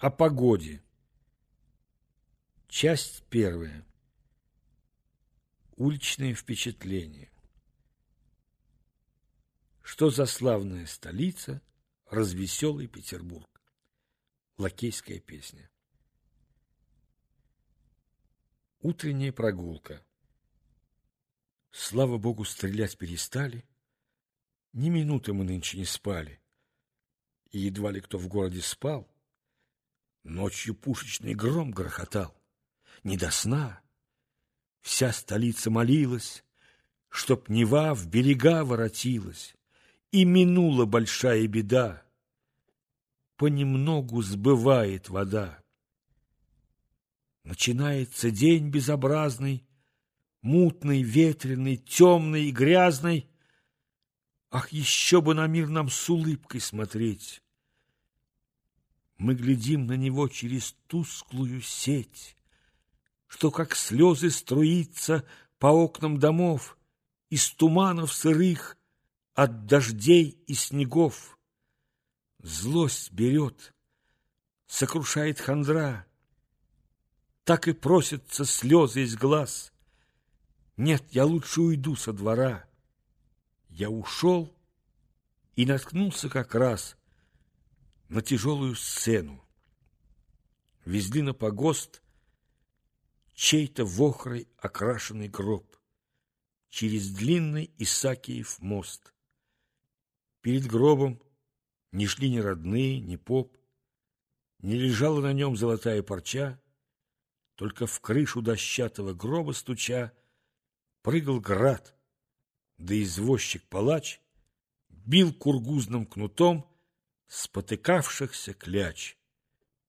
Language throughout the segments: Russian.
О погоде. Часть первая. Уличные впечатления. Что за славная столица, развеселый Петербург. Лакейская песня. Утренняя прогулка. Слава богу, стрелять перестали. Ни минуты мы нынче не спали. И едва ли кто в городе спал. Ночью пушечный гром грохотал. Не до сна. Вся столица молилась, Чтоб Нева в берега воротилась, И минула большая беда. Понемногу сбывает вода. Начинается день безобразный, Мутный, ветреный, темный и грязный. Ах, еще бы на мир нам с улыбкой смотреть! Мы глядим на него через тусклую сеть, Что, как слезы, струится по окнам домов Из туманов сырых, от дождей и снегов. Злость берет, сокрушает хандра, Так и просятся слезы из глаз. Нет, я лучше уйду со двора. Я ушел и наткнулся как раз на тяжелую сцену. Везли на погост чей-то вохрой окрашенный гроб через длинный Исакиев мост. Перед гробом не шли ни родные, ни поп, не лежала на нем золотая парча, только в крышу дощатого гроба стуча прыгал град, да извозчик-палач бил кургузным кнутом спотыкавшихся кляч,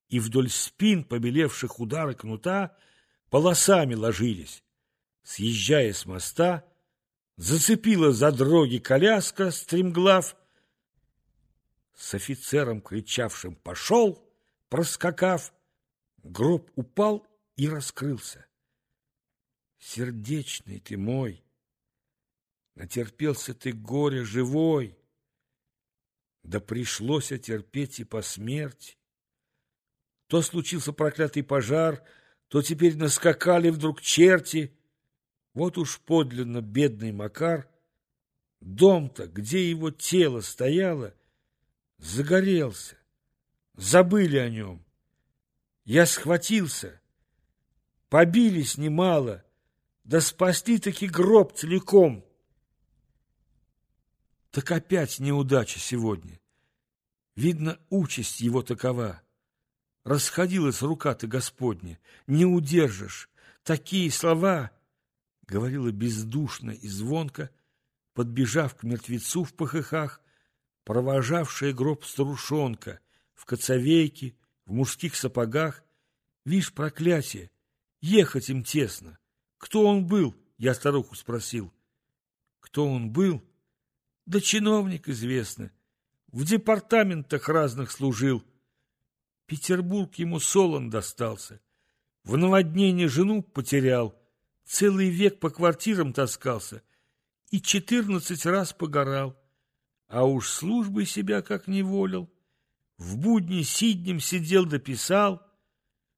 и вдоль спин побелевших удары кнута полосами ложились. Съезжая с моста, зацепила за дроги коляска, стремглав, с офицером, кричавшим «Пошел!», проскакав, гроб упал и раскрылся. Сердечный ты мой, натерпелся ты горе живой, да пришлось терпеть и по смерти. То случился проклятый пожар, то теперь наскакали вдруг черти. Вот уж подлинно бедный Макар, дом-то, где его тело стояло, загорелся, забыли о нем. Я схватился, побились немало, да спасли-таки гроб целиком. Так опять неудача сегодня. Видно, участь его такова. Расходилась рука-то Господня, не удержишь. Такие слова, — говорила бездушно и звонко, подбежав к мертвецу в похыхах, провожавшая гроб старушонка в коцовейке, в мужских сапогах. Вишь, проклятие, ехать им тесно. Кто он был? Я старуху спросил. Кто он был? Да чиновник известно. В департаментах разных служил. Петербург ему солон достался. В наводнении жену потерял. Целый век по квартирам таскался. И четырнадцать раз погорал. А уж службой себя как не волил. В будни сиднем сидел дописал,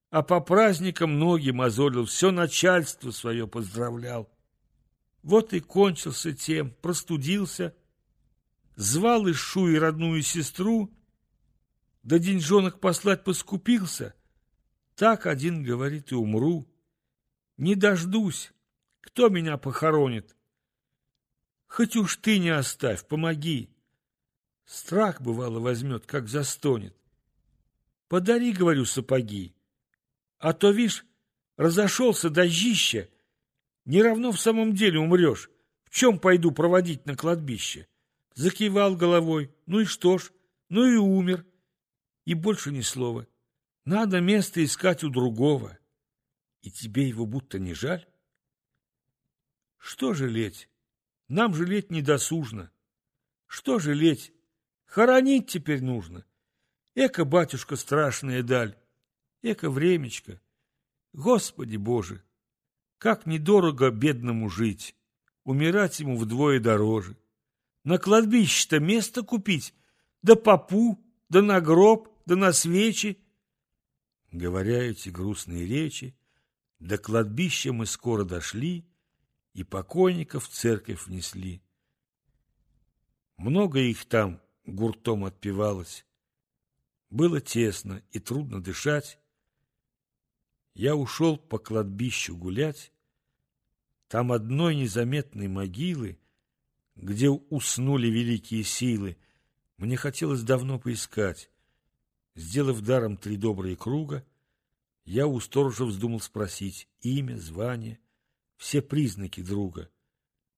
а по праздникам ноги мозолил, все начальство свое поздравлял. Вот и кончился тем, простудился, звал из Шуи родную сестру, да деньжонок послать поскупился. Так один говорит и умру. Не дождусь, кто меня похоронит. Хоть уж ты не оставь, помоги. Страх, бывало, возьмет, как застонет. Подари, говорю, сапоги. А то, вишь, разошелся дождище. Не равно в самом деле умрешь. В чем пойду проводить на кладбище? Закивал головой. Ну и что ж? Ну и умер. И больше ни слова. Надо место искать у другого. И тебе его будто не жаль? Что жалеть? Нам жалеть недосужно. Что жалеть? Хоронить теперь нужно. Эка, батюшка, страшная даль. Эка, времечко. Господи Боже, как недорого бедному жить. Умирать ему вдвое дороже. На кладбище-то место купить, да попу, да на гроб, да на свечи. Говоря эти грустные речи, до кладбища мы скоро дошли и покойников в церковь внесли. Много их там гуртом отпевалось. Было тесно и трудно дышать. Я ушел по кладбищу гулять. Там одной незаметной могилы, где уснули великие силы, мне хотелось давно поискать. Сделав даром три добрые круга, я у сторожа вздумал спросить имя, звание, все признаки друга.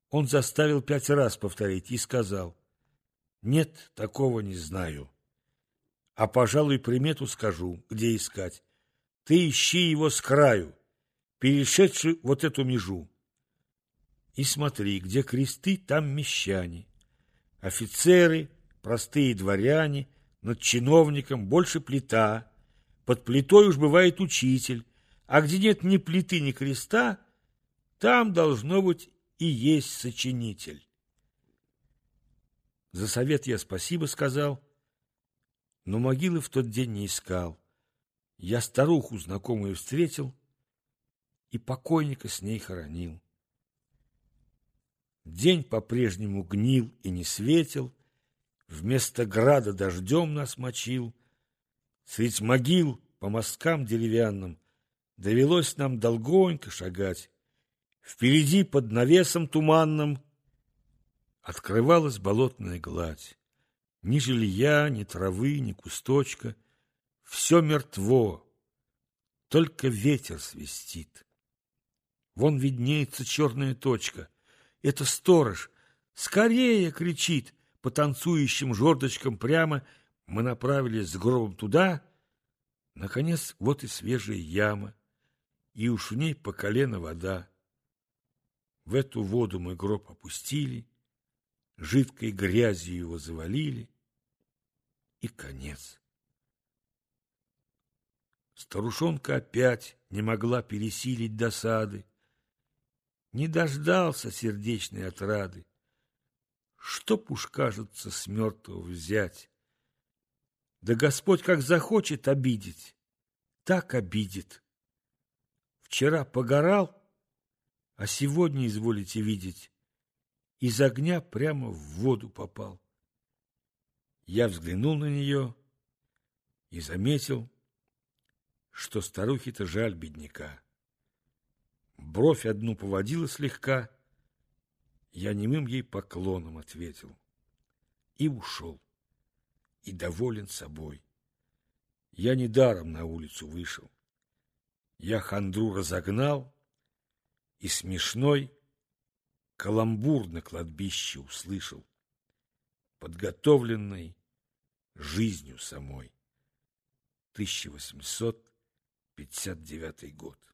Он заставил пять раз повторить и сказал, «Нет, такого не знаю. А, пожалуй, примету скажу, где искать. Ты ищи его с краю, перешедший вот эту межу. И смотри, где кресты, там мещане, офицеры, простые дворяне, над чиновником больше плита, под плитой уж бывает учитель, а где нет ни плиты, ни креста, там должно быть и есть сочинитель. За совет я спасибо сказал, но могилы в тот день не искал. Я старуху знакомую встретил и покойника с ней хоронил. День по-прежнему гнил и не светил, Вместо града дождем нас мочил. Средь могил по мосткам деревянным Довелось нам долгонько шагать. Впереди под навесом туманным Открывалась болотная гладь. Ни жилья, ни травы, ни кусточка. Все мертво, только ветер свистит. Вон виднеется черная точка. Это сторож. «Скорее!» — кричит по танцующим жердочкам прямо, мы направились с гробом туда. Наконец, вот и свежая яма, и уж в ней по колено вода. В эту воду мы гроб опустили, жидкой грязью его завалили, и конец. Старушонка опять не могла пересилить досады, не дождался сердечной отрады. Чтоб уж, кажется, с мертвого взять. Да Господь как захочет обидеть, так обидит. Вчера погорал, а сегодня, изволите видеть, из огня прямо в воду попал. Я взглянул на нее и заметил, что старухе-то жаль бедняка. Бровь одну поводила слегка — я немым ей поклоном ответил и ушел, и доволен собой. Я недаром на улицу вышел. Я хандру разогнал, и смешной каламбур на кладбище услышал, подготовленный жизнью самой. 1859 год.